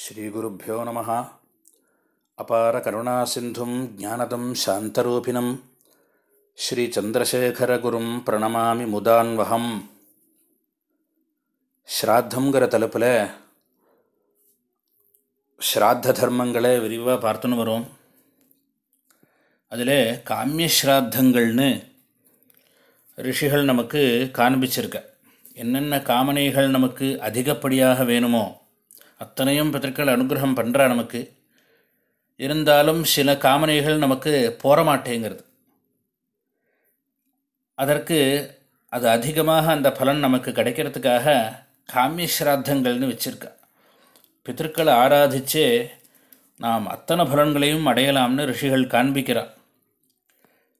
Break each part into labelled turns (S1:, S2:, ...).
S1: ஸ்ரீகுருப்போ நம. அபார கருணா சிந்தும் ஜானதம் சாந்தரூபிணம். ஸ்ரீச்சந்திரசேகரகுரும் பிரணமாமி முதான்வகம் ஸ்ராத்தங்கிற தலைப்பில் ஸ்ராத்த தர்மங்களை விரிவாக பார்த்துன்னு வரும். அதில் காமியஸ்ராத்தங்கள்னு ரிஷிகள் நமக்கு காண்பிச்சிருக்க. என்னென்ன காமனைகள் நமக்கு அதிகப்படியாக வேணுமோ அத்தனையும் பிதற்கள் அனுகிரகம் பண்ணுறா நமக்கு. இருந்தாலும் சில காமனைகள் நமக்கு போற மாட்டேங்கிறது அதற்கு அது அதிகமாக அந்த பலன் நமக்கு கிடைக்கிறதுக்காக காமிய ஸ்ராத்தங்கள்னு வச்சுருக்கா. பித்திருக்களை ஆராதிச்சே நாம் அத்தனை பலன்களையும் அடையலாம்னு ரிஷிகள் காண்பிக்கிறான்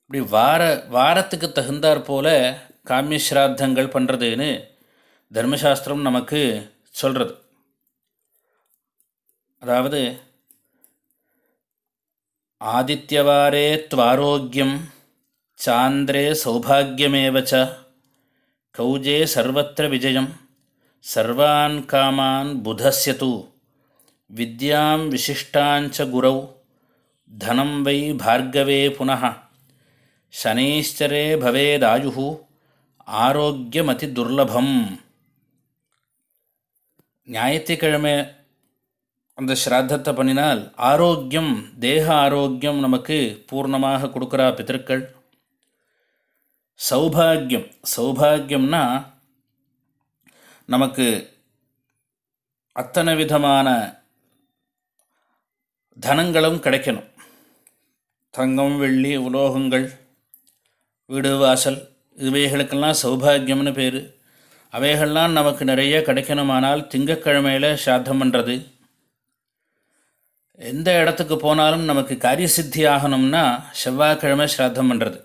S1: இப்படி வார வாரத்துக்கு தகுந்தாற் போல காமிய ஸ்ராத்தங்கள் பண்ணுறதுன்னு தர்மசாஸ்திரம் நமக்கு சொல்கிறது அதாவது ஆதித்யவாரே துவாரோக்கியம் சாந்திரே சௌபாகியமேவச்ச கௌஜே சர்வத்திர விஜயம் சர்வான் காமான் புதஸ்ய வித்யாம் விசிஷ்டாஞ்ச குரௌ தனம் வை பார்கவே புனः சனீஸ்வரே பவேதாயு ஆரோக்கியமதி துர்லபம் ஞாயிற்றுக்கிழமை அந்த ஸ்ராத்தத்தை பண்ணினால் ஆரோக்கியம் தேக ஆரோக்கியம் நமக்கு பூர்ணமாக கொடுக்குறா பித்திருக்கள். சௌபாகியம். சௌபாகியம்னா நமக்கு அத்தனை விதமான தனங்களும் கிடைக்கணும். தங்கம் வெள்ளி உலோகங்கள் வீடு வாசல் இவைகளுக்கெல்லாம் சௌபாகியம்னு பேர். அவைகள்லாம் நமக்கு நிறைய கிடைக்கணுமானால் திங்கக்கிழமையில் சாத்தம் பண்ணுறது எந்த இடத்துக்கு போனாலும் நமக்கு காரிய சித்தி ஆகணும்னா செவ்வாய்க்கிழமை ஸ்ராத்தம் பண்ணுறது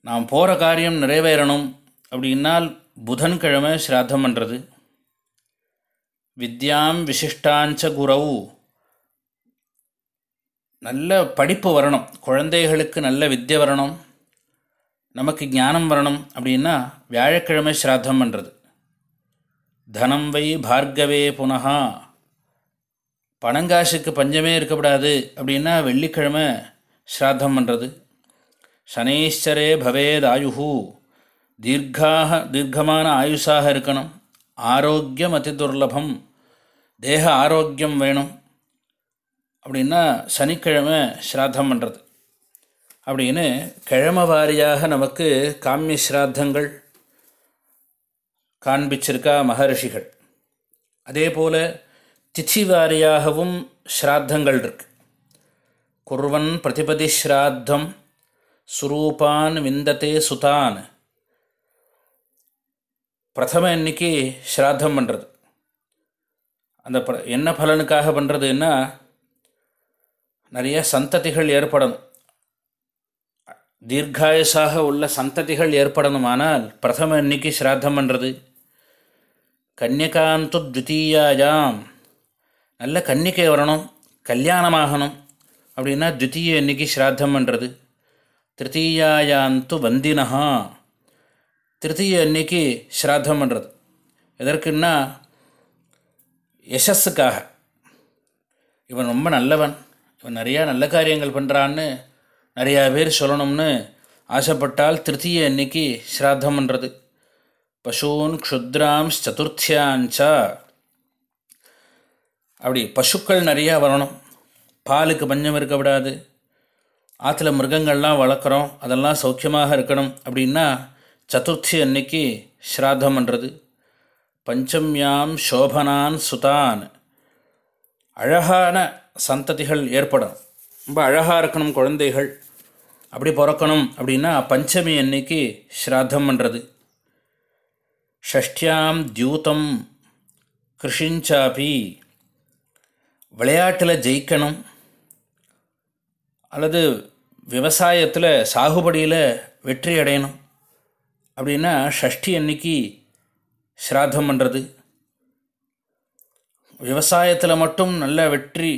S1: நாம் போகிற காரியம் நிறைவேறணும் அப்படின்னால் புதன்கிழமை ஸ்ராத்தம் பண்ணுறது வித்யாம் விசிஷ்டாஞ்ச குரவு. நல்ல படிப்பு வரணும். குழந்தைகளுக்கு நல்ல வித்தியை வரணும். நமக்கு ஞானம் வரணும் அப்படின்னா வியாழக்கிழமை ஸ்ராத்தம் பண்ணுறது தனம் வை பார்கவே புனகா. பணங்காசுக்கு பஞ்சமே இருக்கக்கூடாது அப்படின்னா வெள்ளிக்கிழமை ஸ்ராத்தம் பண்ணுறது சனீஸ்வரே பவேத் ஆயுஹு. தீர்க்காக தீர்க்கமான ஆயுஷாக இருக்கணும். ஆரோக்கியம் அதி துர்லபம். தேக ஆரோக்கியம் வேணும். அப்படின்னா சனிக்கிழமை ஸ்ராத்தம் பண்ணுறது அப்படின்னு கிழமை வாரியாக நமக்கு காமிய ஸ்ராத்தங்கள் காண்பிச்சிருக்கா மகர்ஷிகள். அதே போல் திதி வாரியாகவும் ஸ்ராத்தங்கள் இருக்கு. குர்வன் பிரதிபதி ஸ்ராத்தம் சுரூபான் விந்ததே சுதான். பிரதம இன்னைக்கு ஸ்ராத்தம் பண்ணுறது அந்த ப என்ன பலனுக்காக பண்ணுறதுன்னா நிறைய சந்ததிகள் ஏற்படணும். தீர்காயசாக உள்ள சந்ததிகள் ஏற்படணுமானால் பிரதம இன்னைக்கு ஸ்ராத்தம் பண்ணுறது கன்யகாந்து த்வித்தீயாயாம் நல்ல கன்னிக்கை வரணும் கல்யாணமாகணும். அப்படின்னா த்வித்தீய இன்னைக்கு ஸ்ராத்தம் பண்ணுறது திருத்தீயாயாந்து வந்தினஹா. திருத்தீய அன்னைக்கு ஸ்ராத்தம் பண்ணுறது எதற்குன்னா யசஸுக்காக இவன் ரொம்ப நல்லவன். இவன் நிறையா நல்ல காரியங்கள் பண்ணுறான்னு நிறையா பேர் சொல்லணும்னு ஆசைப்பட்டால் திருத்தீய அன்னைக்கு ஸ்ராத்தம் பண்ணுறது பசூன் க்ஷுத்ராம் சதுர்த்தியாஞ்சா அப்படி பசுக்கள் நிறையா வரணும். பாலுக்கு பஞ்சம் இருக்கக்கூடாது ஆற்றுல மிருகங்கள்லாம் வளர்க்குறோம். அதெல்லாம் சௌக்கியமாக இருக்கணும் அப்படின்னா சதுர்த்தி அன்னைக்கு ஸ்ராத்தம் பண்ணுறது பஞ்சம்யாம் சோபனான் சுதான். அழகான சந்ததிகள் ஏற்படும் ரொம்ப அழகாக இருக்கணும் குழந்தைகள். அப்படி பிறக்கணும் அப்படின்னா பஞ்சமி அன்னைக்கு ஸ்ராத்தம் பண்ணுறது ஷஷ்டியாம் தியூதம் கிருஷிஞ்சாபி. விளையாட்டில் ஜெயிக்கணும். அல்லது விவசாயத்தில் சாகுபடியில் வெற்றி அடையணும். அப்படின்னா ஷஷ்டி அன்னைக்கு ஸ்ராத்தம் பண்ணுறது விவசாயத்தில் மட்டும் நல்ல வெற்றி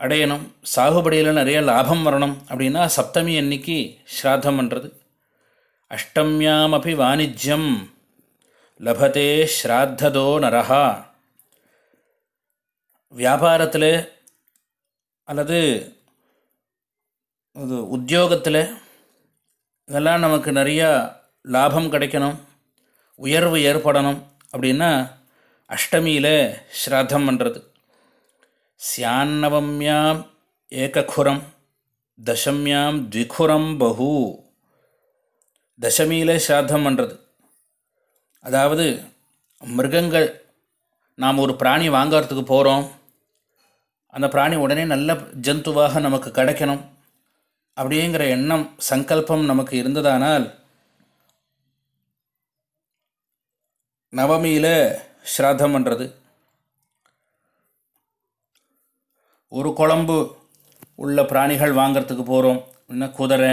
S1: அடையணும். சாகுபடியில் நிறைய லாபம் வரணும் அப்படின்னா சப்தமி அன்னைக்கு ஸ்ராத்தம் பண்ணுறது அஷ்டமியாம் அப்படி வாணிஜ்யம். லபதே ஸ்ராத்ததோ நரஹா. வியாபாரத்தில் அல்லது இது உத்தியோகத்தில் இதெல்லாம் நமக்கு நிறையா லாபம் கிடைக்கணும் உயர்வு ஏற்படணும் அப்படின்னா அஷ்டமியில் ஸ்ராத்தம் பண்ணுறது சியான்னவம்யாம் ஏககுரம் தசம்யாம் த்விகுரம் பகு. தசமியில் ஸ்ராத்தம் பண்ணுறது அதாவது மிருகங்கள் நாம் ஒரு பிராணி வாங்கிறதுக்கு போகிறோம் அந்த பிராணி உடனே நல்ல ஜந்துவாக நமக்கு கிடைக்கணும். அப்படிங்கிற எண்ணம் சங்கல்பம் நமக்கு இருந்ததானால் நவமியில் ஸ்ராத்தம் பண்ணுறது ஒரு குழம்பு உள்ள பிராணிகள் வாங்கிறதுக்கு போகிறோம் இன்னும் குதிரை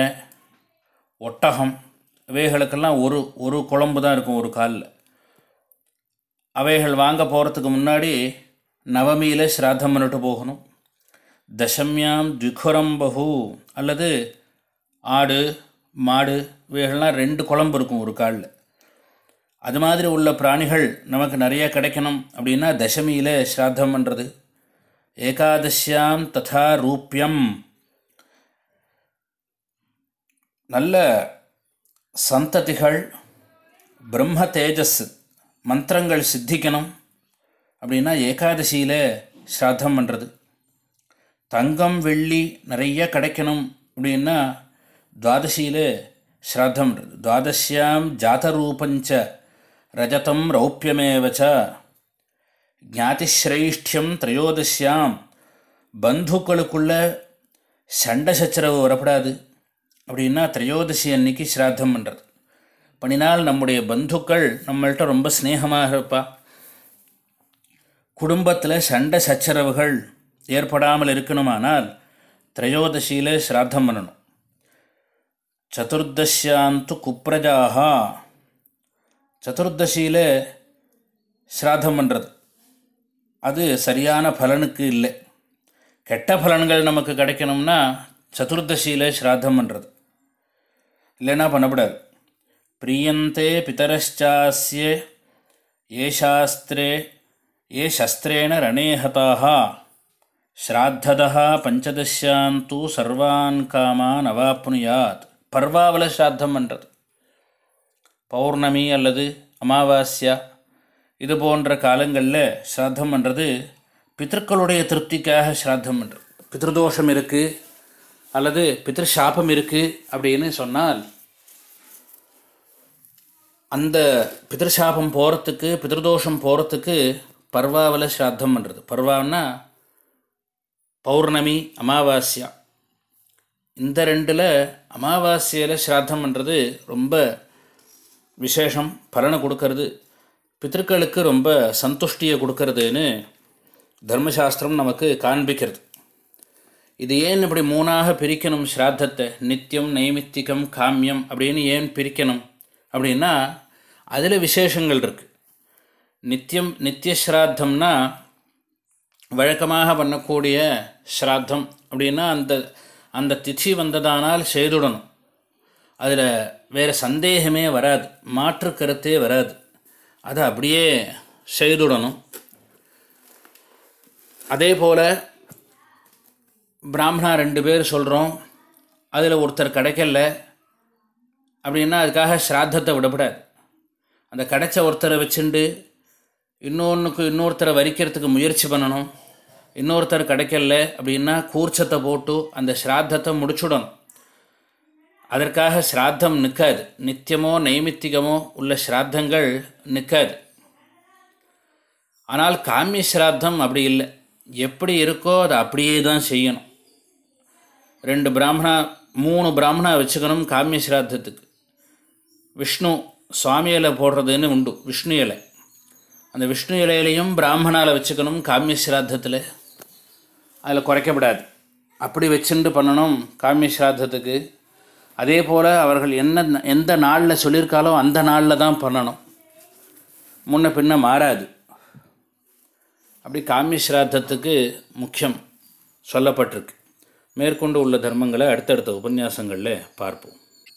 S1: ஒட்டகம் இவைகளுக்கெல்லாம் ஒரு ஒரு குழம்பு தான் இருக்கும் ஒரு காலில். அவைகள் வாங்க போகிறதுக்கு முன்னாடி நவமியில் ஸ்ராத்தம் பண்ணிட்டு போகணும். தசம்யாம் த்விகுரம் பகு அல்லது ஆடு மாடு இவைகள்லாம் ரெண்டு குழம்பு இருக்கும் ஒரு காலில். அது மாதிரி உள்ள பிராணிகள் நமக்கு நிறைய கிடைக்கணும் அப்படின்னா தசமியில் ஸ்ராத்தம் பண்ணுறது ஏகாதசியாம் ததா ரூபியம். நல்ல சந்ததிகள் பிரம்ம தேஜஸ் மந்திரங்கள் சித்திக்கணும். அப்படின்னா ஏகாதசியில் ஸ்ராத்தம் பண்ணுறது தங்கம் வெள்ளி நிறைய கிடைக்கணும் அப்படின்னா துவாதசியில் ஸ்ராத்தம் பண்ணுறது துவாதசியாம் ஜாதரூபஞ்ச ரஜதம் ரௌப்பியமேவச்ச ஞாதிஸ்ரைஷ்டியம் திரையோதசியாம் பந்துக்களுக்குள்ள சண்டை சச்சரவு வரப்படாது. அப்படின்னா திரையோதசி அன்னைக்கு ஸ்ராத்தம் பண்ணுறது பண்ணினால் நம்முடைய பந்துக்கள் நம்மள்கிட்ட ரொம்ப ஸ்னேகமாக இருப்பா. குடும்பத்தில் சண்டை சச்சரவுகள் ஏற்படாமல் இருக்கணுமானால் திரையோதசியில் ஸ்ராத்தம் பண்ணணும். சதுர்தசியாந்து குப்ரஜாக சதுர்தசியில் ஸ்ராத்தம் பண்ணுறது அது சரியான பலனுக்கு இல்லை. கெட்ட பலன்கள் நமக்கு கிடைக்கணும்னா சதுர்தசியில் ஸ்ராத்தம் பண்ணுறது இல்லைன்னா பண்ணக்கூடாது. பிரியந்தே பிதரஷ்சாஸ்ய ஏ சாஸ்திரே ஏ சஸ்திரேண ரணேஹதாக ஸ்ராத்ததா தூ சர்வான் காமான் அவாப்னுயாத் பர்வாவில் ஸ்ராத்தம் பண்ணுறது பௌர்ணமி அல்லது அமாவாஸ்யா இது போன்ற காலங்களில் ஸ்ராத்தம் பண்ணுறது பித்தர்களுடைய திருப்திக்காக ஸ்ராத்தம் பண்ணுறது பித்ருதோஷம் இருக்குது அல்லது பித்ருஷாபம் இருக்குது அப்படின்னு சொன்னால் அந்த பித்ருஷாபம் போகிறதுக்கு பித்ருதோஷம் போகிறதுக்கு பர்வாவில் ஸ்ராத்தம் பண்ணுறது பர்வான்னா பௌர்ணமி அமாவாஸ்யா. இந்த ரெண்டில் அமாவாஸ்யையில் ஸ்ராத்தம் பண்ணுறது ரொம்ப விசேஷம் பலனை கொடுக்கறது பித்திருக்களுக்கு ரொம்ப சந்துஷ்டியை கொடுக்கறதுன்னு தர்மசாஸ்திரம் நமக்கு காண்பிக்கிறது. இது ஏன் இப்படி மூணாக பிரிக்கணும் ஸ்ராத்தத்தை? நித்தியம் நைமித்திகம் காமியம் அப்படின்னு ஏன் பிரிக்கணும் அப்படின்னா அதில் விசேஷங்கள் இருக்குது நித்தியம் நித்திய ஸ்ராத்தம்னா வழக்கமாக பண்ணக்கூடிய ஸ்ராத்தம். அப்படின்னா அந்த அந்த திதி வந்ததானால் செய்துடணும். அதில் வேறு சந்தேகமே வராது. மாற்று கருத்தே வராது. அதை அப்படியே செய்துடணும். அதே போல் பிராமணா ரெண்டு பேர் சொல்கிறோம் அதில் ஒருத்தர் கிடைக்கல. அப்படின்னா அதுக்காக ஸ்ராத்தத்தை விடப்படாது. அந்த கிடைச்ச ஒருத்தரை வச்சுண்டு இன்னொன்றுக்கு இன்னொருத்தரை வரிக்கிறதுக்கு முயற்சி பண்ணணும். இன்னொருத்தர் கிடைக்கல அப்படின்னா கூர்ச்சத்தை போட்டு அந்த ஸ்ராத்தத்தை முடிச்சுடணும். அதற்காக ஸ்ராத்தம் நிற்காது நித்தியமோ நைமித்திகமோ உள்ள ஸ்ராத்தங்கள் நிற்காது ஆனால் காமிய ஸ்ராத்தம் அப்படி இல்லை. எப்படி இருக்கோ அதை அப்படியே தான் செய்யணும். ரெண்டு பிராமணா மூணு பிராமணா வச்சுக்கணும் காமிய ஸ்ராத்தத்துக்கு. விஷ்ணு சுவாமி இலை போடுறதுன்னு உண்டு. விஷ்ணு இலை. அந்த விஷ்ணு இலையிலையும் பிராமணால் வச்சுக்கணும் காமிய ஸ்ராத்தத்தில் அதில் குறைக்கப்படாது. அப்படி வச்சுட்டு பண்ணணும் காமிய ஸ்ராத்தத்துக்கு அதே போல் அவர்கள் என்ன எந்த நாளில் சொல்லியிருக்காலோ அந்த நாளில் தான் பண்ணணும். முன்ன பின்ன மாறாது. அப்படி காமிய ஸ்ராத்தத்துக்கு முக்கியம் சொல்லப்பட்டிருக்கு. மேற்கொண்டு உள்ள தர்மங்களை அடுத்தடுத்த உபன்யாசங்களில் பார்ப்போம்.